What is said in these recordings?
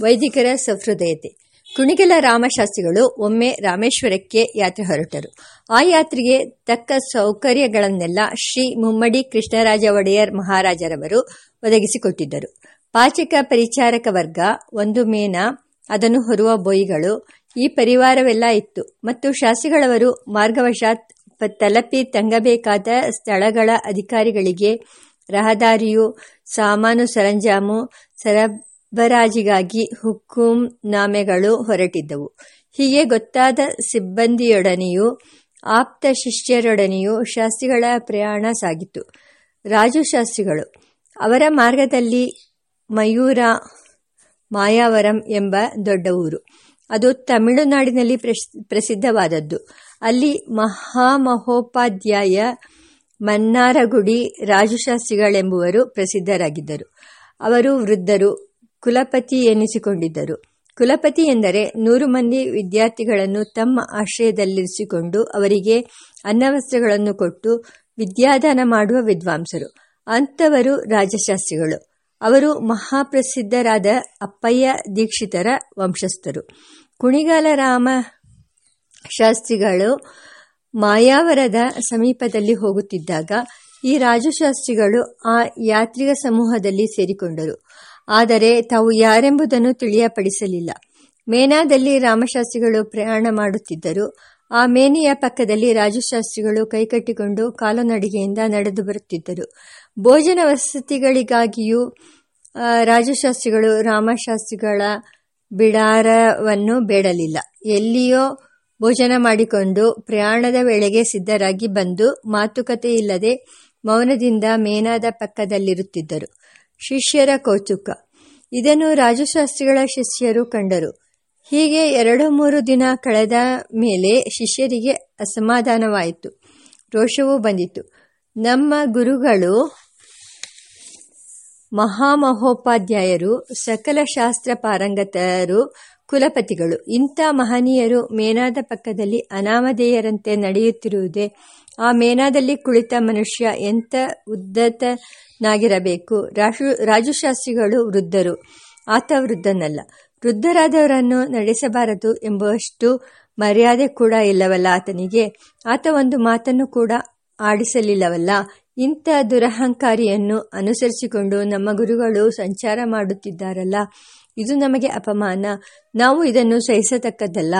ವೈದಿಕರ ಸಹೃದಯತೆ. ಕುಣಿಗಲ ರಾಮಶಾಸ್ತ್ರಿಗಳು ಒಮ್ಮೆ ರಾಮೇಶ್ವರಕ್ಕೆ ಯಾತ್ರೆ ಹೊರಟರು. ಆ ಯಾತ್ರೆಗೆ ತಕ್ಕ ಸೌಕರ್ಯಗಳನ್ನೆಲ್ಲ ಶ್ರೀ ಮುಮ್ಮಡಿ ಕೃಷ್ಣರಾಜ ಒಡೆಯರ್ ಮಹಾರಾಜರವರು ಒದಗಿಸಿಕೊಟ್ಟಿದ್ದರು. ಪಾಚಕ ಪರಿಚಾರಕ ವರ್ಗ, ಒಂದು ಮೇನ, ಅದನ್ನು ಹೊರುವ ಬೊಯ್ಗಳು, ಈ ಪರಿವಾರವೆಲ್ಲ ಇತ್ತು. ಮತ್ತು ಶಾಸ್ತ್ರಿಗಳವರು ಮಾರ್ಗವಶಾತ್ ತಲಪಿ ತಂಗಬೇಕಾದ ಸ್ಥಳಗಳ ಅಧಿಕಾರಿಗಳಿಗೆ ರಹದಾರಿಯು, ಸಾಮಾನು ಸರಂಜಾಮು ಸರಬರಾಜಿಗಾಗಿ ಹುಕ್ಕುಂ ನಾಮೆಗಳು ಹೊರಟಿದ್ದವು. ಹೀಗೆ ಗೊತ್ತಾದ ಸಿಬ್ಬಂದಿಯೊಡನೆಯೂ, ಆಪ್ತ ಶಿಷ್ಯರೊಡನೆಯೂ ಶಾಸ್ತ್ರಿಗಳ ಪ್ರಯಾಣ ಸಾಗಿತು. ರಾಜು ಶಾಸ್ತ್ರಿಗಳು, ಅವರ ಮಾರ್ಗದಲ್ಲಿ ಮಯೂರ ಮಾಯಾವರಂ ಎಂಬ ದೊಡ್ಡ ಊರು. ಅದು ತಮಿಳುನಾಡಿನಲ್ಲಿ ಪ್ರಸಿದ್ಧವಾದದ್ದು. ಅಲ್ಲಿ ಮಹಾಮಹೋಪಾಧ್ಯಾಯ ಮನ್ನಾರಗುಡಿ ರಾಜುಶಾಸ್ತ್ರಿಗಳೆಂಬುವರು ಪ್ರಸಿದ್ಧರಾಗಿದ್ದರು. ಅವರು ವೃದ್ಧರು ಕುಲಪತಿ ಎನಿಸಿಕೊಂಡಿದ್ದರು. ಕುಲಪತಿ ಎಂದರೆ ನೂರು ಮಂದಿ ವಿದ್ಯಾರ್ಥಿಗಳನ್ನು ತಮ್ಮ ಆಶ್ರಯದಲ್ಲಿರಿಸಿಕೊಂಡು ಅವರಿಗೆ ಅನ್ನವಸ್ತ್ರಗಳನ್ನು ಕೊಟ್ಟು ವಿದ್ಯಾದಾನ ಮಾಡುವ ವಿದ್ವಾಂಸರು. ಅಂಥವರು ರಾಜಶಾಸ್ತ್ರಿಗಳು. ಅವರು ಮಹಾಪ್ರಸಿದ್ಧರಾದ ಅಪ್ಪಯ್ಯ ದೀಕ್ಷಿತರ ವಂಶಸ್ಥರು. ಕುಣಿಗಾಲ ರಾಮ ಶಾಸ್ತ್ರಿಗಳು ಮಾಯಾವರದ ಸಮೀಪದಲ್ಲಿ ಹೋಗುತ್ತಿದ್ದಾಗ ಈ ರಾಜಶಾಸ್ತ್ರಿಗಳು ಆ ಯಾತ್ರಿಕ ಸಮೂಹದಲ್ಲಿ ಸೇರಿಕೊಂಡರು. ಆದರೆ ತಾವು ಯಾರೆಂಬುದನ್ನು ತಿಳಿಯಪಡಿಸಲಿಲ್ಲ. ಮೇನಾದಲ್ಲಿ ರಾಮಶಾಸ್ತ್ರಿಗಳು ಪ್ರಯಾಣ ಮಾಡುತ್ತಿದ್ದರು. ಆ ಮೇನೆಯ ಪಕ್ಕದಲ್ಲಿ ರಾಜಶಾಸ್ತ್ರಿಗಳು ಕೈಕಟ್ಟಿಕೊಂಡು ಕಾಲುನಡಿಗೆಯಿಂದ ನಡೆದು ಬರುತ್ತಿದ್ದರು. ಭೋಜನ ವಸತಿಗಳಿಗಾಗಿಯೂ ರಾಜಶಾಸ್ತ್ರಿಗಳು ರಾಮಶಾಸ್ತ್ರಿಗಳ ಬಿಡಾರವನ್ನು ಬೇಡಲಿಲ್ಲ. ಎಲ್ಲಿಯೋ ಭೋಜನ ಮಾಡಿಕೊಂಡು ಪ್ರಯಾಣದ ವೇಳೆಗೆ ಸಿದ್ಧರಾಗಿ ಬಂದು ಮಾತುಕತೆ ಇಲ್ಲದೆ ಮೌನದಿಂದ ಮೇನಾದ ಪಕ್ಕದಲ್ಲಿರುತ್ತಿದ್ದರು. ಶಿಷ್ಯರ ಕೌತುಕ. ಇದನ್ನು ರಾಜಶಾಸ್ತ್ರಿಗಳ ಶಿಷ್ಯರು ಕಂಡರು. ಹೀಗೆ ಎರಡು ಮೂರು ದಿನ ಕಳೆದ ಮೇಲೆ ಶಿಷ್ಯರಿಗೆ ಅಸಮಾಧಾನವಾಯಿತು. ರೋಷವೂ ಬಂದಿತು. ನಮ್ಮ ಗುರುಗಳು ಮಹಾಮಹೋಪಾಧ್ಯಾಯರು, ಸಕಲ ಶಾಸ್ತ್ರ ಪಾರಂಗತರು ಕುಲಪತಿಗಳು. ಇಂಥ ಮಹನೀಯರು ಮೇನಾದ ಪಕ್ಕದಲ್ಲಿ ಅನಾಮಧೇಯರಂತೆ ನಡೆಯುತ್ತಿರುವುದೇ ಆ ಮೇನಾದಲ್ಲಿ ಕುಳಿತ ಮನುಷ್ಯ ಎಂಥ ಉದ್ದತನಾಗಿರಬೇಕು? ರಾಜು ರಾಜುಶಾಸ್ತ್ರಿಗಳು ವೃದ್ಧರು. ಆತ ವೃದ್ಧನಲ್ಲ. ವೃದ್ಧರಾದವರನ್ನು ನಡೆಸಬಾರದು ಎಂಬುವಷ್ಟು ಮರ್ಯಾದೆ ಕೂಡ ಇಲ್ಲವಲ್ಲ ಆತನಿಗೆ. ಆತ ಒಂದು ಮಾತನ್ನು ಕೂಡ ಆಡಿಸಲಿಲ್ಲವಲ್ಲ. ಇಂಥ ದುರಹಂಕಾರಿಯನ್ನು ಅನುಸರಿಸಿಕೊಂಡು ನಮ್ಮ ಗುರುಗಳು ಸಂಚಾರ ಮಾಡುತ್ತಿದ್ದಾರಲ್ಲ. ಇದು ನಮಗೆ ಅಪಮಾನ. ನಾವು ಇದನ್ನು ಸಹಿಸತಕ್ಕದ್ದಲ್ಲ.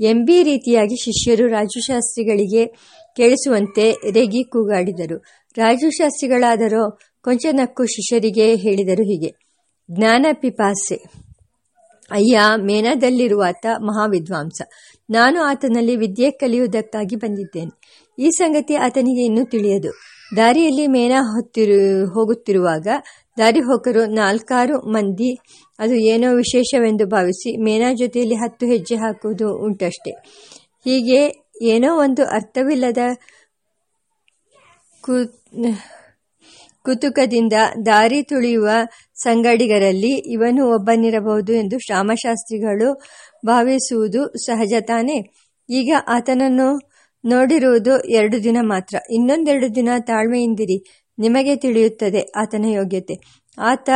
ಎಂಬಿ ರೀತಿಯಾಗಿ ಶಿಷ್ಯರು ರಾಜುಶಾಸ್ತ್ರಿಗಳಿಗೆ ಕೇಳಿಸುವಂತೆ ರೆಗಿ ಕೂಗಾಡಿದರು. ರಾಜುಶಾಸ್ತ್ರಿಗಳಾದರೋ ಕೊಂಚ ನಕ್ಕು ಶಿಷ್ಯರಿಗೆ ಹೇಳಿದರು ಹೀಗೆ. ಜ್ಞಾನ ಪಿಪಾಸೆ. ಅಯ್ಯ, ಮೇನದಲ್ಲಿರುವಾತ ಮಹಾವಿದ್ವಾಂಸ. ನಾನು ಆತನಲ್ಲಿ ವಿದ್ಯೆ ಕಲಿಯುವುದಕ್ಕಾಗಿ ಬಂದಿದ್ದೇನೆ. ಈ ಸಂಗತಿ ಆತನಿಗೆ ಇನ್ನೂ ತಿಳಿಯದು. ದಾರಿಯಲ್ಲಿ ಮೇನ ಹೊತ್ತಿರು, ಹೋಗುತ್ತಿರುವಾಗ ದಾರಿ ಹೋಕರು ನಾಲ್ಕಾರು ಮಂದಿ. ಅದು ಏನೋ ವಿಶೇಷವೆಂದು ಭಾವಿಸಿ ಮೇನಾ ಜೊತೆಯಲ್ಲಿ ಹತ್ತು ಹೆಜ್ಜೆ ಹಾಕುವುದು ಉಂಟಷ್ಟೆ. ಹೀಗೆ ಏನೋ ಒಂದು ಅರ್ಥವಿಲ್ಲದ ಕುತುಕದಿಂದ ದಾರಿ ತುಳಿಯುವ ಸಂಗಡಿಗರಲ್ಲಿ ಇವನು ಒಬ್ಬನಿರಬಹುದು ಎಂದು ಶ್ರಾಮಶಾಸ್ತ್ರಿಗಳು ಭಾವಿಸುವುದು ಸಹಜ ತಾನೇ. ಈಗ ಆತನನ್ನು ನೋಡಿರುವುದು ಎರಡು ದಿನ ಮಾತ್ರ. ಇನ್ನೊಂದೆರಡು ದಿನ ತಾಳ್ಮೆಯಿಂದಿರಿ. ನಿಮಗೆ ತಿಳಿಯುತ್ತದೆ, ಆತನ ಯೋಗ್ಯತೆ. ಆತ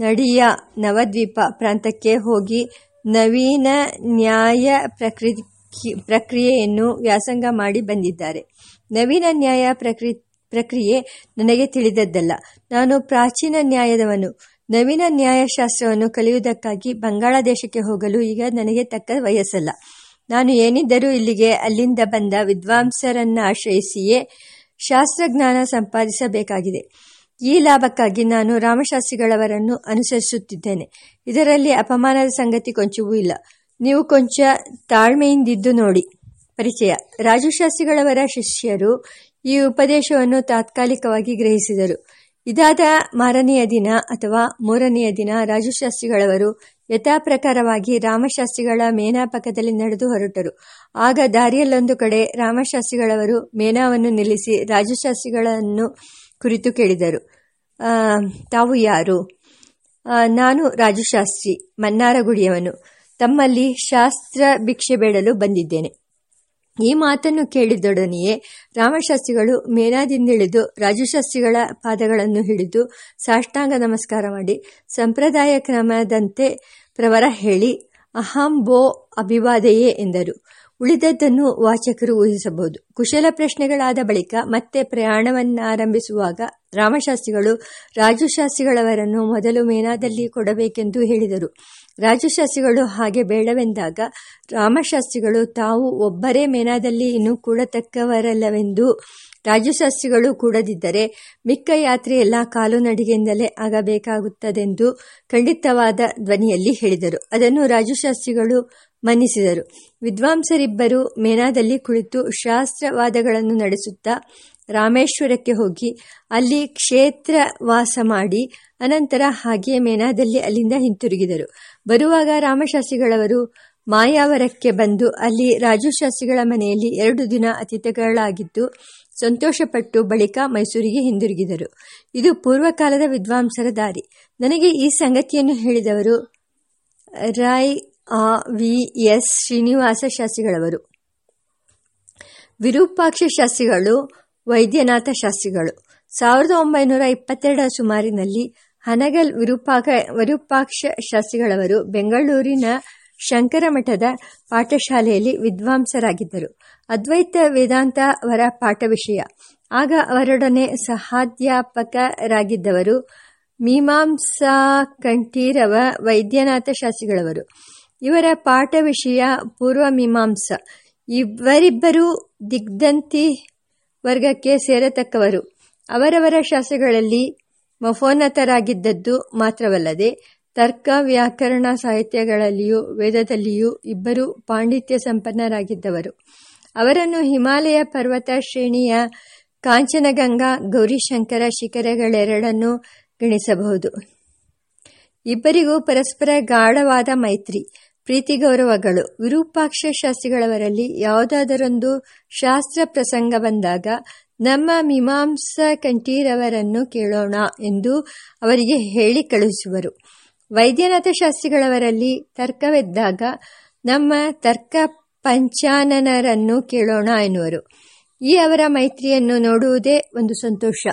ನಡಿಯ ನವದ್ವೀಪ ಪ್ರಾಂತಕ್ಕೆ ಹೋಗಿ ನವೀನ ನ್ಯಾಯ ಪ್ರಕೃತಿ ಪ್ರಕ್ರಿಯೆಯನ್ನು ವ್ಯಾಸಂಗ ಮಾಡಿ ಬಂದಿದ್ದಾರೆ. ನವೀನ ನ್ಯಾಯ ಪ್ರಕ್ರಿ, ಪ್ರಕ್ರಿಯೆ ನನಗೆ ತಿಳಿದದ್ದಲ್ಲ. ನಾನು ಪ್ರಾಚೀನ ನ್ಯಾಯದವನು. ನವೀನ ನ್ಯಾಯಶಾಸ್ತ್ರವನ್ನು ಕಲಿಯುವುದಕ್ಕಾಗಿ ಬಂಗಾಳ ದೇಶಕ್ಕೆ ಹೋಗಲು ಈಗ ನನಗೆ ತಕ್ಕ ವಯಸ್ಸಲ್ಲ. ನಾನು ಏನಿದ್ದರೂ ಇಲ್ಲಿಗೆ, ಅಲ್ಲಿಂದ ಬಂದ ವಿದ್ವಾಂಸರನ್ನು ಆಶ್ರಯಿಸಿಯೇ ಶಾಸ್ತ್ರಜ್ಞಾನ ಸಂಪಾದಿಸಬೇಕಾಗಿದೆ. ಈ ಲಾಭಕ್ಕಾಗಿ ನಾನು ರಾಮಶಾಸ್ತ್ರಿಗಳವರನ್ನು ಅನುಸರಿಸುತ್ತಿದ್ದೇನೆ. ಇದರಲ್ಲಿ ಅಪಮಾನದ ಸಂಗತಿ ಕೊಂಚವೂ ಇಲ್ಲ. ನೀವು ಕೊಂಚ ತಾಳ್ಮೆಯಿಂದಿದ್ದು ನೋಡಿ. ಪರಿಚಯ. ರಾಜುಶಾಸ್ತ್ರಿಗಳವರ ಶಿಷ್ಯರು ಈ ಉಪದೇಶವನ್ನು ತಾತ್ಕಾಲಿಕವಾಗಿ ಗ್ರಹಿಸಿದರು. ಇದಾದ ಮಾರನೆಯ ದಿನ ಅಥವಾ ಮೂರನೆಯ ದಿನ ರಾಜುಶಾಸ್ತ್ರಿಗಳವರು ಯಥಾಪ್ರಕಾರವಾಗಿ ರಾಮಶಾಸ್ತ್ರಿಗಳ ಮೇನಾಪಕದಲ್ಲಿ ನಡೆದು ಹೊರಟರು. ಆಗ ದಾರಿಯಲ್ಲೊಂದು ಕಡೆ ರಾಮಶಾಸ್ತ್ರಿಗಳವರು ಮೇನಾವನ್ನು ನಿಲ್ಲಿಸಿ ರಾಜಶಾಸ್ತ್ರಿಗಳನ್ನು ಕುರಿತು ಕೇಳಿದರು. ತಾವು ಯಾರು? ನಾನು ರಾಜಶಾಸ್ತ್ರಿ, ಮನ್ನಾರಗುಡಿಯವನು. ತಮ್ಮಲ್ಲಿ ಶಾಸ್ತ್ರ ಭಿಕ್ಷೆ ಬೇಡಲು ಬಂದಿದ್ದೇನೆ. ಈ ಮಾತನ್ನು ಕೇಳಿದೊಡನೆಯೇ ರಾಮಶಾಸ್ತ್ರಿಗಳು ಮೇನಾದಿಂದಿಳಿದು ರಾಜುಶಾಸ್ತ್ರಿಗಳ ಪಾದಗಳನ್ನು ಹಿಡಿದು ಸಾಷ್ಟಾಂಗ ನಮಸ್ಕಾರ ಮಾಡಿ ಸಂಪ್ರದಾಯ ಕ್ರಮದಂತೆ ಪ್ರವರ ಹೇಳಿ, ಅಹಂ ಬೋ ಅಭಿವಾದೆಯೇ ಎಂದರು. ಉಳಿದದ್ದನ್ನು ವಾಚಕರು ಊಹಿಸಬಹುದು. ಕುಶಲ ಪ್ರಶ್ನೆಗಳಾದ ಬಳಿಕ ಮತ್ತೆ ಪ್ರಯಾಣವನ್ನಾರಂಭಿಸುವಾಗ ರಾಮಶಾಸ್ತ್ರಿಗಳು ರಾಜುಶಾಸ್ತ್ರಿಗಳವರನ್ನು ಮೊದಲು ಮೇನಾದಲ್ಲಿ ಕೊಡಬೇಕೆಂದು ಹೇಳಿದರು. ರಾಜುಶಾಸ್ತ್ರಿಗಳು ಹಾಗೆ ಬೇಡವೆಂದಾಗ ರಾಮಶಾಸ್ತ್ರಿಗಳು ತಾವು ಒಬ್ಬರೇ ಮೇನಾದಲ್ಲಿ ಇನ್ನೂ ಕೂಡತಕ್ಕವರಲ್ಲವೆಂದು ರಾಜುಶಾಸ್ತ್ರಿಗಳು ಕೂಡದಿದ್ದರೆ ಮಿಕ್ಕ ಯಾತ್ರೆಯೆಲ್ಲ ಕಾಲು ನಡಿಗೆಯಿಂದಲೇ ಆಗಬೇಕಾಗುತ್ತದೆಂದು ಖಂಡಿತವಾದ ಧ್ವನಿಯಲ್ಲಿ ಹೇಳಿದರು. ಅದನ್ನು ರಾಜುಶಾಸ್ತ್ರಿಗಳು ಮನ್ನಿಸಿದರು. ವಿದ್ವಾಂಸರಿಬ್ಬರು ಮೇನಾದಲ್ಲಿ ಕುಳಿತು ಶಾಸ್ತ್ರವಾದಗಳನ್ನು ನಡೆಸುತ್ತಾ ರಾಮೇಶ್ವರಕ್ಕೆ ಹೋಗಿ, ಅಲ್ಲಿ ಕ್ಷೇತ್ರ ವಾಸ ಮಾಡಿ, ಅನಂತರ ಹಾಗೆಯೇ ಮೇನಾದಲ್ಲಿ ಅಲ್ಲಿಂದ ಹಿಂತಿರುಗಿದರು. ಬರುವಾಗ ರಾಮಶಾಸ್ತ್ರಿಗಳವರು ಮಾಯಾವರಕ್ಕೆ ಬಂದು, ಅಲ್ಲಿ ರಾಜುಶಾಸ್ತ್ರಿಗಳ ಮನೆಯಲ್ಲಿ ಎರಡು ದಿನ ಅತಿಥಿಗಳಾಗಿದ್ದು, ಸಂತೋಷಪಟ್ಟು ಬಳಿಕ ಮೈಸೂರಿಗೆ ಹಿಂದಿರುಗಿದರು. ಇದು ಪೂರ್ವಕಾಲದ ವಿದ್ವಾಂಸರ ದಾರಿ. ನನಗೆ ಈ ಸಂಗತಿಯನ್ನು ಹೇಳಿದವರು ರಾಯ್ ಆ ವಿ ಎಸ್ ಶ್ರೀನಿವಾಸ ಶಾಸ್ತ್ರಿಗಳವರು. ವಿರೂಪಾಕ್ಷ ಶಾಸ್ತ್ರಿಗಳು, ವೈದ್ಯನಾಥ ಶಾಸ್ತ್ರಿಗಳು. ಸಾವಿರದ ಒಂಬೈನೂರ ಇಪ್ಪತ್ತೆರಡರ ಸುಮಾರಿನಲ್ಲಿ ಹನಗಲ್ ವಿರೂಪಾಕ, ವಿರೂಪಾಕ್ಷ ಶಾಸ್ತ್ರಿಗಳವರು ಬೆಂಗಳೂರಿನ ಶಂಕರಮಠದ ಪಾಠಶಾಲೆಯಲ್ಲಿ ವಿದ್ವಾಂಸರಾಗಿದ್ದರು. ಅದ್ವೈತ ವೇದಾಂತ ಅವರ ಪಾಠ ವಿಷಯ. ಆಗ ಅವರೊಡನೆ ಸಹಾಧ್ಯಾಪಕರಾಗಿದ್ದವರು ಮೀಮಾಂಸಾ ಕಂಠೀರವ ವೈದ್ಯನಾಥ ಶಾಸ್ತ್ರಿಗಳವರು. ಇವರ ಪಾಠ ವಿಷಯ ಪೂರ್ವ ಮೀಮಾಂಸ. ಇವರಿಬ್ಬರು ದಿಗ್ಧಂತಿ ವರ್ಗಕ್ಕೆ ಸೇರತಕ್ಕವರು. ಅವರವರ ಶಾಸ್ತ್ರಗಳಲ್ಲಿ ಮಫೋನ್ನತರಾಗಿದ್ದದ್ದು ಮಾತ್ರವಲ್ಲದೆ, ತರ್ಕ, ವ್ಯಾಕರಣ ಸಾಹಿತ್ಯಗಳಲ್ಲಿಯೂ ವೇದದಲ್ಲಿಯೂ ಇಬ್ಬರು ಪಾಂಡಿತ್ಯ ಸಂಪನ್ನರಾಗಿದ್ದವರು. ಅವರನ್ನು ಹಿಮಾಲಯ ಪರ್ವತ ಶ್ರೇಣಿಯ ಕಾಂಚನಗಂಗಾ, ಗೌರಿಶಂಕರ ಶಿಖರಗಳೆರಡನ್ನೂ ಗಣಿಸಬಹುದು. ಇಬ್ಬರಿಗೂ ಪರಸ್ಪರ ಗಾಢವಾದ ಮೈತ್ರಿ. ಪ್ರೀತಿ ಗೌರವಗಳು ವಿರೂಪಾಕ್ಷ ಶಾಸ್ತ್ರಿಗಳವರಲ್ಲಿ ಯಾವುದಾದರೊಂದು ಶಾಸ್ತ್ರ ಪ್ರಸಂಗ ಬಂದಾಗ, ನಮ್ಮ ಮೀಮಾಂಸ ಕಂಠೀರವರನ್ನು ಕೇಳೋಣ ಎಂದು ಅವರಿಗೆ ಹೇಳಿ ಕಳುಹಿಸುವರು. ವೈದ್ಯನಾಥ ಶಾಸ್ತ್ರಿಗಳವರಲ್ಲಿ ತರ್ಕವೆದ್ದಾಗ, ನಮ್ಮ ತರ್ಕ ಪಂಚಾನನರನ್ನು ಕೇಳೋಣ ಎನ್ನುವರು. ಈ ಅವರ ಮೈತ್ರಿಯನ್ನು ನೋಡುವುದೇ ಒಂದು ಸಂತೋಷ.